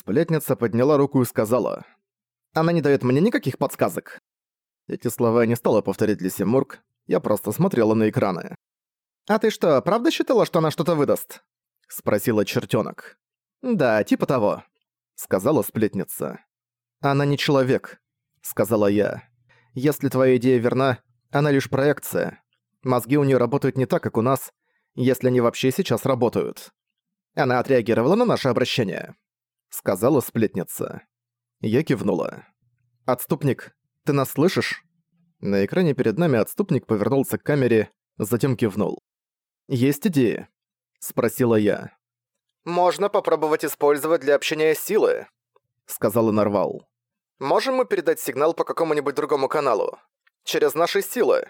Сплетница подняла руку и сказала. «Она не дает мне никаких подсказок». Эти слова я не стала повторять для Симург, я просто смотрела на экраны. «А ты что, правда считала, что она что-то выдаст?» — спросила чертёнок. «Да, типа того», — сказала сплетница. «Она не человек», — сказала я. «Если твоя идея верна, она лишь проекция. Мозги у неё работают не так, как у нас, если они вообще сейчас работают». Она отреагировала на наше обращение, — сказала сплетница. Я кивнула. «Отступник, ты нас слышишь?» На экране перед нами отступник повернулся к камере, затем кивнул. «Есть идеи?» — спросила я. «Можно попробовать использовать для общения силы», — сказала Нарвал. «Можем мы передать сигнал по какому-нибудь другому каналу? Через наши силы?»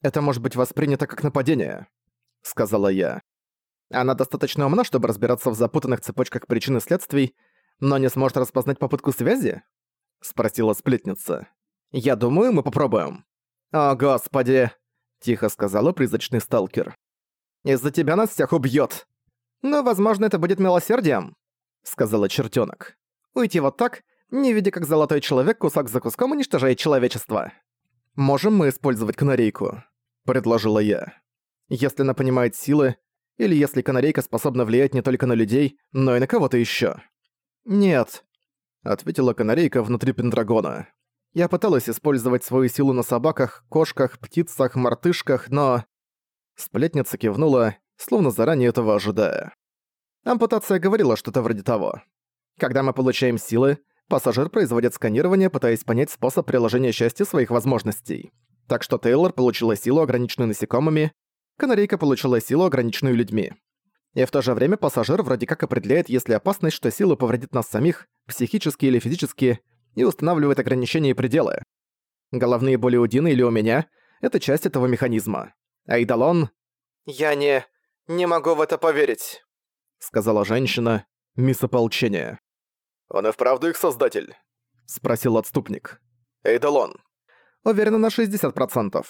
«Это может быть воспринято как нападение», — сказала я. Она достаточно умна, чтобы разбираться в запутанных цепочках причин и следствий, но не сможет распознать попытку связи?» — спросила сплетница. «Я думаю, мы попробуем». «О, господи!» — тихо сказала призрачный сталкер. «Из-за тебя нас всех убьёт!» «Но, возможно, это будет милосердием», — сказала чертёнок. «Уйти вот так, не видя, как золотой человек кусок за куском уничтожает человечество». «Можем мы использовать канарейку?» — предложила я. «Если она понимает силы, или если канарейка способна влиять не только на людей, но и на кого-то ещё. «Нет», — ответила канарейка внутри Пендрагона. «Я пыталась использовать свою силу на собаках, кошках, птицах, мартышках, но...» Сплетница кивнула, словно заранее этого ожидая. Ампутация говорила что-то вроде того. Когда мы получаем силы, пассажир производит сканирование, пытаясь понять способ приложения части своих возможностей. Так что Тейлор получила силу, ограниченную насекомыми, канарейка получила силу, ограниченную людьми. И в то же время пассажир вроде как определяет, если опасность, что сила повредит нас самих, психически или физически, и устанавливает ограничения и пределы. Головные боли у Дины или у меня — это часть этого механизма. А Идалон... «Я не... не могу в это поверить», — сказала женщина, мисс ополчения. «Он и вправду их создатель?» — спросил отступник. «Эйдалон». «Уверена на 60%.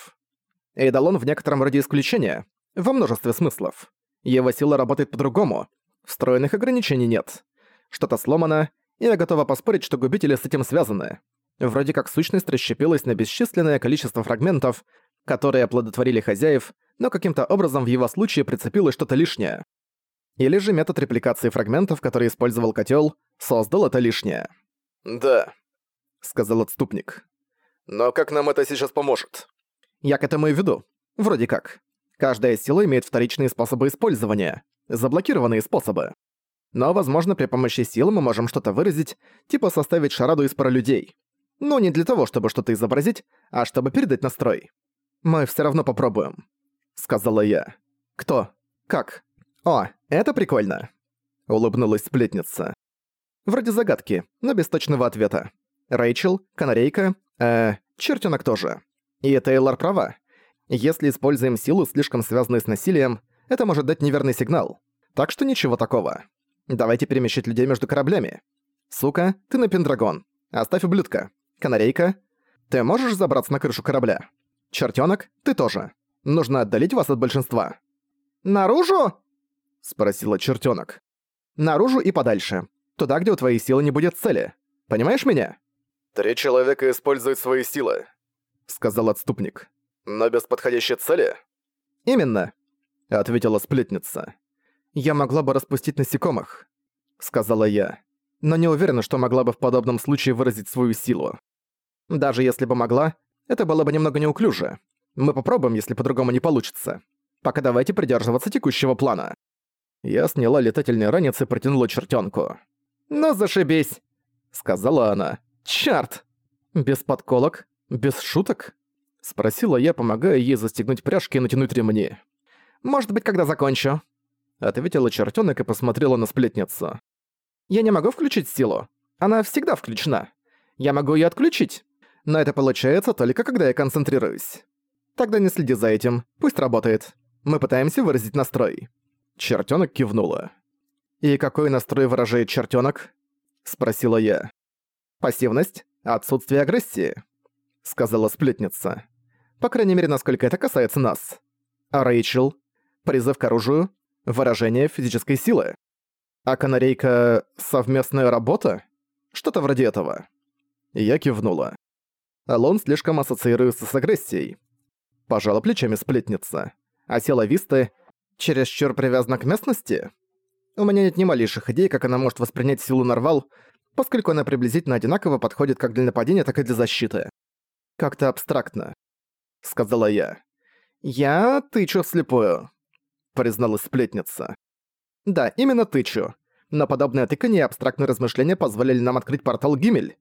Эйдалон в некотором роде исключение, во множестве смыслов. Его сила работает по-другому. Встроенных ограничений нет. Что-то сломано, и я готова поспорить, что губители с этим связаны. Вроде как сущность расщепилась на бесчисленное количество фрагментов, которые оплодотворили хозяев, но каким-то образом в его случае прицепилось что-то лишнее. Или же метод репликации фрагментов, который использовал котел, создал это лишнее. «Да», — сказал отступник. «Но как нам это сейчас поможет?» Я к этому и веду. Вроде как. Каждая сила имеет вторичные способы использования. Заблокированные способы. Но, возможно, при помощи сил мы можем что-то выразить, типа составить шараду из пара людей. Но не для того, чтобы что-то изобразить, а чтобы передать настрой. Мы все равно попробуем. Сказала я. Кто? Как? О, это прикольно. Улыбнулась сплетница. Вроде загадки, но без точного ответа. Рэйчел, канарейка, э, чертенок тоже. И Тейлор права. Если используем силу, слишком связанную с насилием, это может дать неверный сигнал. Так что ничего такого. Давайте перемещать людей между кораблями. Сука, ты на Пендрагон. Оставь ублюдка. Канарейка, ты можешь забраться на крышу корабля? Чертёнок, ты тоже. Нужно отдалить вас от большинства. «Наружу?» — спросила чертёнок. «Наружу и подальше. Туда, где у твоей силы не будет цели. Понимаешь меня?» «Три человека используют свои силы сказал отступник. «Но без подходящей цели?» «Именно», — ответила сплетница. «Я могла бы распустить насекомых», — сказала я. «Но не уверена, что могла бы в подобном случае выразить свою силу. Даже если бы могла, это было бы немного неуклюже. Мы попробуем, если по-другому не получится. Пока давайте придерживаться текущего плана». Я сняла летательный ранец и протянула чертёнку. «Ну зашибись!» — сказала она. «Чёрт!» Без подколок, «Без шуток?» — спросила я, помогая ей застегнуть пряжки и натянуть ремни. «Может быть, когда закончу?» — ответила чертёнок и посмотрела на сплетницу. «Я не могу включить силу. Она всегда включена. Я могу её отключить. Но это получается только когда я концентрируюсь. Тогда не следи за этим. Пусть работает. Мы пытаемся выразить настрой». Чертёнок кивнула. «И какой настрой выражает чертёнок?» — спросила я. «Пассивность, отсутствие агрессии» сказала сплетница. По крайней мере, насколько это касается нас. А Рэйчел? Призыв к оружию? Выражение физической силы? А канарейка — совместная работа? Что-то вроде этого. Я кивнула. Алон слишком ассоциируется с агрессией. Пожала плечами сплетница. А сила Висты чересчур привязана к местности? У меня нет ни малейших идей, как она может воспринять силу Нарвал, поскольку она приблизительно одинаково подходит как для нападения, так и для защиты. Как-то абстрактно. Сказала я. «Я тычу вслепую», — призналась сплетница. «Да, именно тычу. Но подобное тыканье и абстрактные размышления позволили нам открыть портал Гимель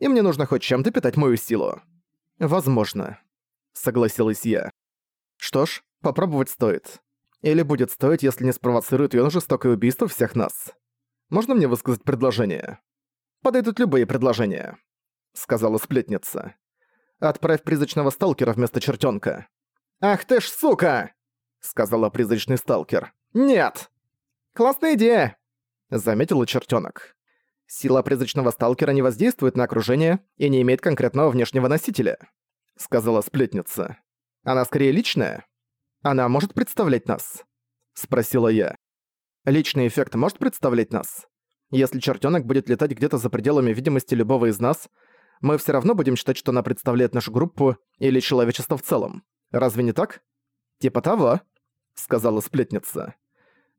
и мне нужно хоть чем-то питать мою силу. Возможно. Согласилась я. Что ж, попробовать стоит. Или будет стоить, если не спровоцирует её на жестокое убийство всех нас. Можно мне высказать предложение? Подойдут любые предложения, сказала сплетница. Отправь призрачного сталкера вместо чертёнка. Ах ты ж сука! сказала призрачный сталкер. Нет! Классная идея! заметила чертёнок. Сила призрачного сталкера не воздействует на окружение и не имеет конкретного внешнего носителя», — сказала сплетница. «Она скорее личная? Она может представлять нас?» — спросила я. «Личный эффект может представлять нас? Если чертёнок будет летать где-то за пределами видимости любого из нас, мы все равно будем считать, что она представляет нашу группу или человечество в целом. Разве не так?» «Типа того», — сказала сплетница.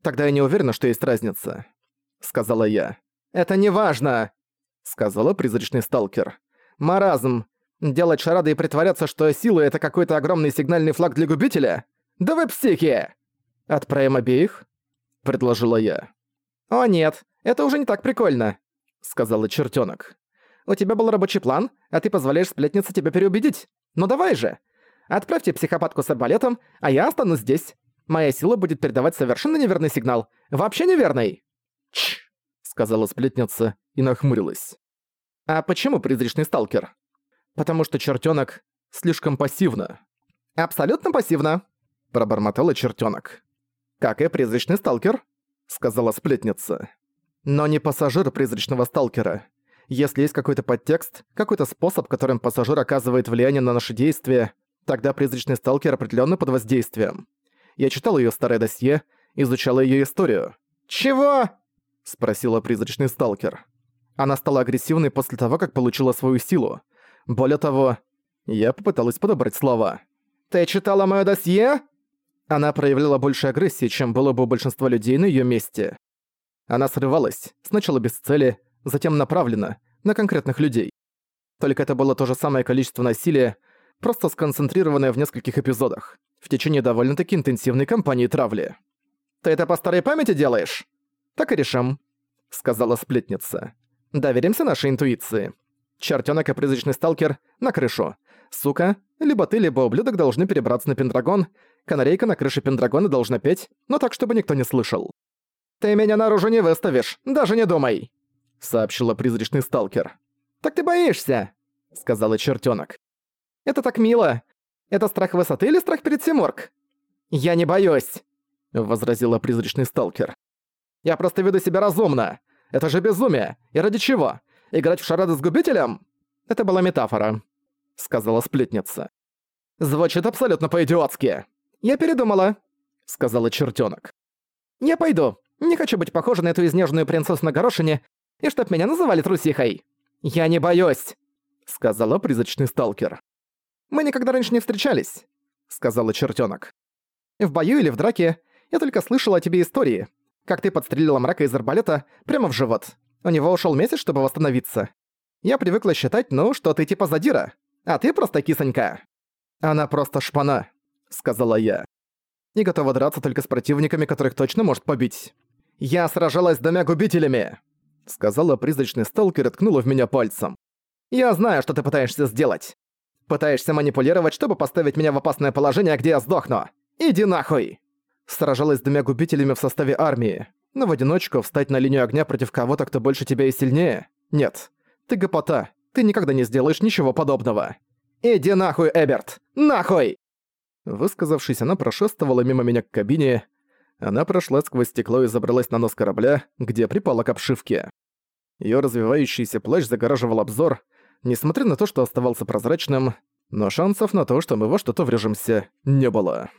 «Тогда я не уверена, что есть разница», — сказала я. «Это не важно!» — сказала призрачный сталкер. «Маразм! Делать шарады и притворяться, что сила — это какой-то огромный сигнальный флаг для губителя? Да вы психи!» «Отправим обеих?» — предложила я. «О нет, это уже не так прикольно», — сказала чертёнок. «У тебя был рабочий план, а ты позволяешь сплетнице тебя переубедить. Ну давай же! Отправьте психопатку с арбалетом, а я останусь здесь. Моя сила будет передавать совершенно неверный сигнал. Вообще неверный!» Чш! сказала сплетница и нахмурилась. «А почему призрачный сталкер?» «Потому что чертёнок слишком пассивно». «Абсолютно пассивно», — пробормотала чертёнок. «Как и призрачный сталкер», — сказала сплетница. «Но не пассажир призрачного сталкера. Если есть какой-то подтекст, какой-то способ, которым пассажир оказывает влияние на наши действия, тогда призрачный сталкер определённо под воздействием. Я читал её старое досье, изучал её историю». «Чего?» — спросила призрачный сталкер. Она стала агрессивной после того, как получила свою силу. Более того, я попыталась подобрать слова. «Ты читала моё досье?» Она проявляла больше агрессии, чем было бы у большинства людей на её месте. Она срывалась, сначала без цели, затем направленно, на конкретных людей. Только это было то же самое количество насилия, просто сконцентрированное в нескольких эпизодах, в течение довольно-таки интенсивной кампании травли. «Ты это по старой памяти делаешь?» «Так и решим», — сказала сплетница. «Доверимся нашей интуиции. Чертёнок и призрачный сталкер на крышу. Сука, либо ты, либо ублюдок должны перебраться на Пендрагон. Канарейка на крыше Пендрагона должна петь, но так, чтобы никто не слышал». «Ты меня наружу не выставишь, даже не думай», — сообщила призрачный сталкер. «Так ты боишься», — сказала чертёнок. «Это так мило. Это страх высоты или страх перед Симорг?» «Я не боюсь», — возразила призрачный сталкер. Я просто веду себя разумно. Это же безумие. И ради чего? Играть в шарады с губителем? Это была метафора, сказала сплетница. Звучит абсолютно по-идиотски. Я передумала, сказала чертёнок. Я пойду. Не хочу быть похожа на эту изнеженную принцессу на горошине, и чтоб меня называли трусихой. Я не боюсь, сказала призрачный сталкер. Мы никогда раньше не встречались, сказала чертёнок. В бою или в драке я только слышала о тебе истории, как ты подстрелила мрака из арбалета прямо в живот. У него ушел месяц, чтобы восстановиться. Я привыкла считать, ну, что ты типа задира, а ты просто кисонька. Она просто шпана, сказала я. И готова драться только с противниками, которых точно может побить. Я сражалась с двумя губителями, сказала призрачный сталкер и ткнула в меня пальцем. Я знаю, что ты пытаешься сделать. Пытаешься манипулировать, чтобы поставить меня в опасное положение, где я сдохну. Иди нахуй! сражалась с двумя губителями в составе армии, но в одиночку встать на линию огня против кого-то, кто больше тебя и сильнее? Нет. Ты гопота. Ты никогда не сделаешь ничего подобного. «Иди нахуй, Эберт! Нахуй!» Высказавшись, она прошествовала мимо меня к кабине. Она прошла сквозь стекло и забралась на нос корабля, где припала к обшивке. Её развивающийся плащ загораживал обзор, несмотря на то, что оставался прозрачным, но шансов на то, что мы во что-то врежемся, не было.